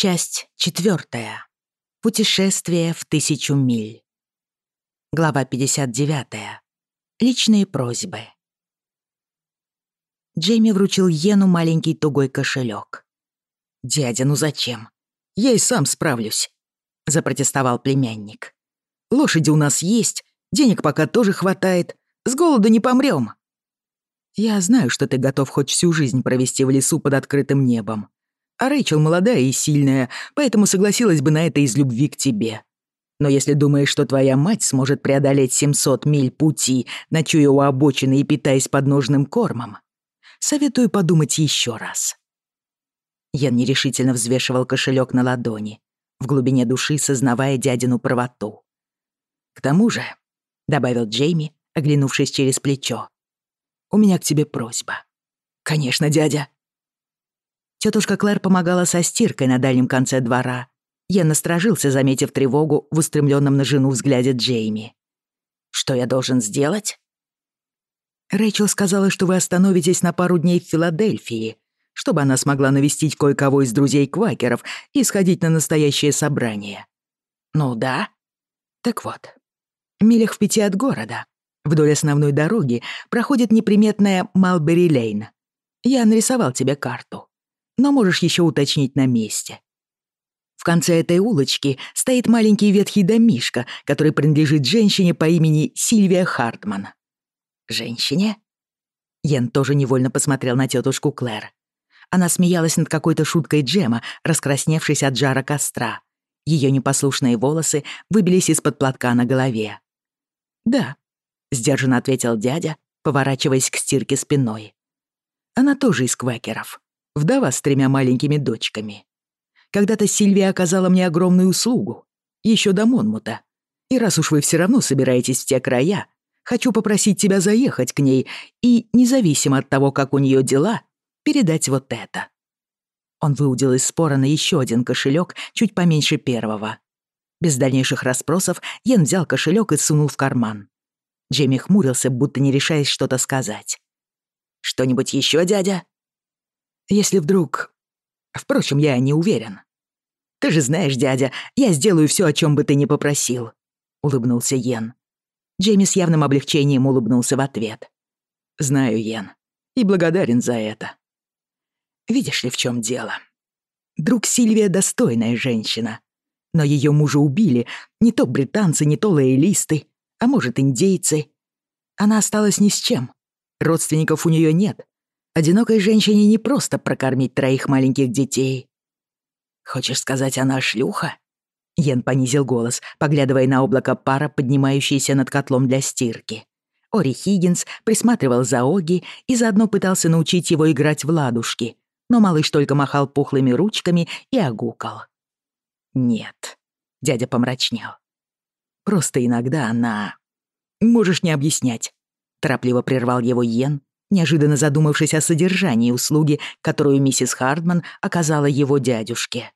Часть четвертая. Путешествие в тысячу миль. Глава 59. Личные просьбы. Джейми вручил Йену маленький тугой кошелек. «Дядя, ну зачем? Я и сам справлюсь», — запротестовал племянник. «Лошади у нас есть, денег пока тоже хватает, с голода не помрём». «Я знаю, что ты готов хоть всю жизнь провести в лесу под открытым небом», а Рэйчел молодая и сильная, поэтому согласилась бы на это из любви к тебе. Но если думаешь, что твоя мать сможет преодолеть 700 миль пути, ночуя у обочины и питаясь подножным кормом, советую подумать еще раз». Я нерешительно взвешивал кошелек на ладони, в глубине души сознавая дядину правоту. «К тому же», — добавил Джейми, оглянувшись через плечо, — «у меня к тебе просьба». «Конечно, дядя», Тетушка Клэр помогала со стиркой на дальнем конце двора. Я насторожился, заметив тревогу в устремленном на жену взгляде Джейми. «Что я должен сделать?» Рэйчел сказала, что вы остановитесь на пару дней в Филадельфии, чтобы она смогла навестить кое-кого из друзей-квакеров и сходить на настоящее собрание. Ну да. Так вот. Милях в пяти от города, вдоль основной дороги, проходит неприметная Малбери-Лейн. Я нарисовал тебе карту но можешь еще уточнить на месте. В конце этой улочки стоит маленький ветхий домишка, который принадлежит женщине по имени Сильвия Хартман. Женщине? Йен тоже невольно посмотрел на тетушку Клэр. Она смеялась над какой-то шуткой Джема, раскрасневшись от жара костра. Ее непослушные волосы выбились из-под платка на голове. «Да», — сдержанно ответил дядя, поворачиваясь к стирке спиной. «Она тоже из квакеров вдова с тремя маленькими дочками. Когда-то Сильвия оказала мне огромную услугу, еще до Монмута. И раз уж вы все равно собираетесь в те края, хочу попросить тебя заехать к ней и, независимо от того, как у нее дела, передать вот это». Он выудил из спора на еще один кошелек, чуть поменьше первого. Без дальнейших расспросов Йен взял кошелек и сунул в карман. Джейми хмурился, будто не решаясь что-то сказать. «Что-нибудь еще, дядя?» если вдруг... Впрочем, я не уверен. Ты же знаешь, дядя, я сделаю все, о чем бы ты ни попросил», — улыбнулся Йен. Джейми с явным облегчением улыбнулся в ответ. «Знаю, Йен, и благодарен за это. Видишь ли, в чем дело? Друг Сильвия достойная женщина, но ее мужа убили не то британцы, не то лоялисты, а может, индейцы. Она осталась ни с чем, родственников у нее нет, одинокой женщине не просто прокормить троих маленьких детей. «Хочешь сказать, она шлюха?» Йен понизил голос, поглядывая на облако пара, поднимающееся над котлом для стирки. Ори Хиггинс присматривал за Оги и заодно пытался научить его играть в ладушки, но малыш только махал пухлыми ручками и огукал. «Нет», — дядя помрачнел. «Просто иногда она...» «Можешь не объяснять», — торопливо прервал его Йен, неожиданно задумавшись о содержании услуги, которую миссис Хардман оказала его дядюшке.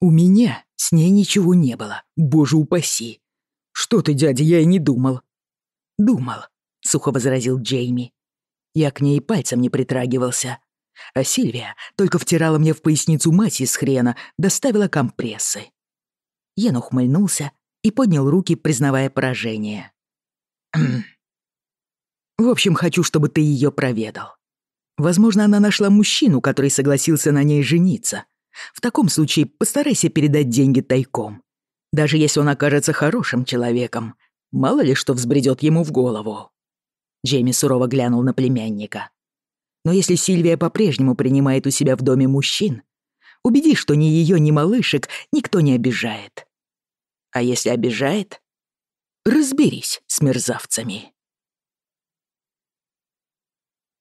«У меня с ней ничего не было, боже упаси!» «Что ты, дядя, я и не думал!» «Думал», — сухо возразил Джейми. Я к ней пальцем не притрагивался. А Сильвия только втирала мне в поясницу мать из хрена, доставила компрессы. Йен ухмыльнулся и поднял руки, признавая поражение. «В общем, хочу, чтобы ты ее проведал. Возможно, она нашла мужчину, который согласился на ней жениться, в таком случае постарайся передать деньги тайком. Даже если он окажется хорошим человеком, мало ли что взбредет ему в голову. Джейми сурово глянул на племянника. Но если Сильвия по-прежнему принимает у себя в доме мужчин, убеди, что ни ее, ни малышек никто не обижает. А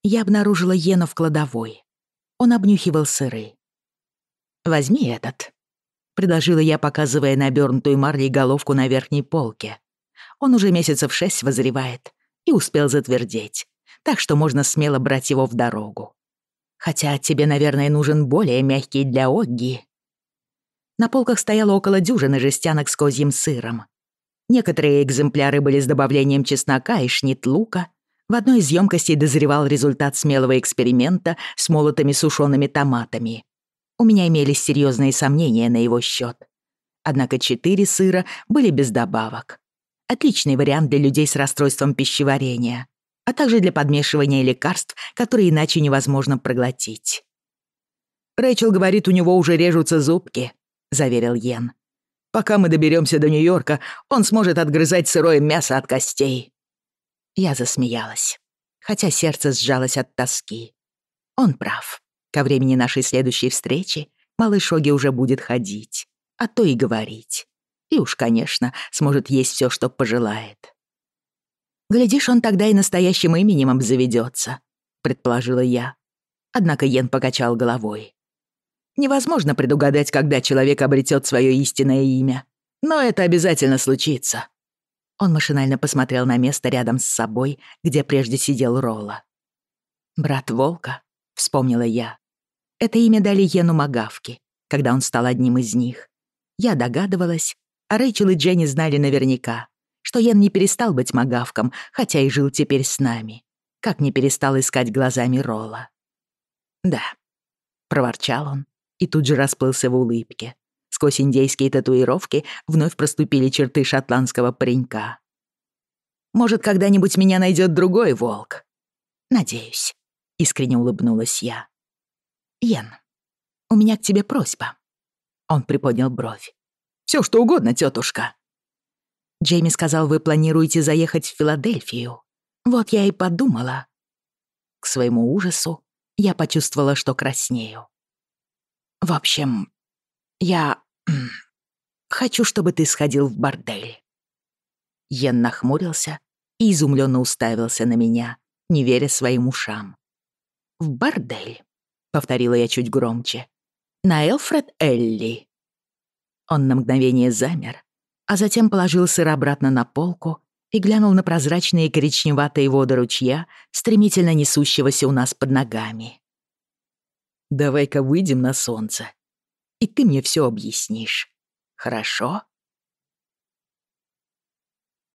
я обнаружила Йена в кладовой. Он обнюхивал сыры. «Возьми этот», — предложила я, показывая набёрнутую марлей головку на верхней полке. Он уже месяцев шесть возревает и успел затвердеть, так что можно смело брать его в дорогу. Хотя тебе, наверное, нужен более мягкий для Огги. На полках стояло около дюжины жестянок с козьим сыром. Некоторые экземпляры были с добавлением чеснока и шнит лука, В одной из емкостей дозревал результат смелого эксперимента с молотыми сушеными томатами. У меня имелись серьезные сомнения на его счет. Однако четыре сыра были без добавок. Отличный вариант для людей с расстройством пищеварения, а также для подмешивания лекарств, которые иначе невозможно проглотить. «Рэйчел говорит, у него уже режутся зубки», — заверил Йен. «Пока мы доберемся до Нью-Йорка, он сможет отгрызать сырое мясо от костей». Я засмеялась, хотя сердце сжалось от тоски. Он прав. Ко времени нашей следующей встречи малыш Оги уже будет ходить, а то и говорить. И уж, конечно, сможет есть все, что пожелает. «Глядишь, он тогда и настоящим именем обзаведется», — предположила я. Однако Йен покачал головой. «Невозможно предугадать, когда человек обретет свое истинное имя. Но это обязательно случится». Он машинально посмотрел на место рядом с собой, где прежде сидел Ролла. «Брат Волка», — вспомнила я. Это имя дали Йену Магавки, когда он стал одним из них. Я догадывалась, а Рэйчел и Дженни знали наверняка, что Йен не перестал быть Магавком, хотя и жил теперь с нами, как не перестал искать глазами Ролла. «Да», — проворчал он и тут же расплылся в улыбке. Сквозь скосиньейские татуировки вновь проступили черты шотландского паренька. «Может, когда-нибудь меня найдет другой волк?» «Надеюсь», — искренне улыбнулась я. «Йен, у меня к тебе просьба». Он приподнял бровь. Все что угодно, тетушка. Джейми сказал, вы планируете заехать в Филадельфию. Вот я и подумала. К своему ужасу я почувствовала, что краснею. В общем, я хочу, чтобы ты сходил в бордель. Йен нахмурился и изумленно уставился на меня, не веря своим ушам. «В бордель», — повторила я чуть громче. «На Элфред Элли». Он на мгновение замер, а затем положил сыр обратно на полку и глянул на прозрачные коричневатые воды ручья, стремительно несущегося у нас под ногами. «Давай-ка выйдем на солнце, и ты мне все объяснишь. Хорошо?»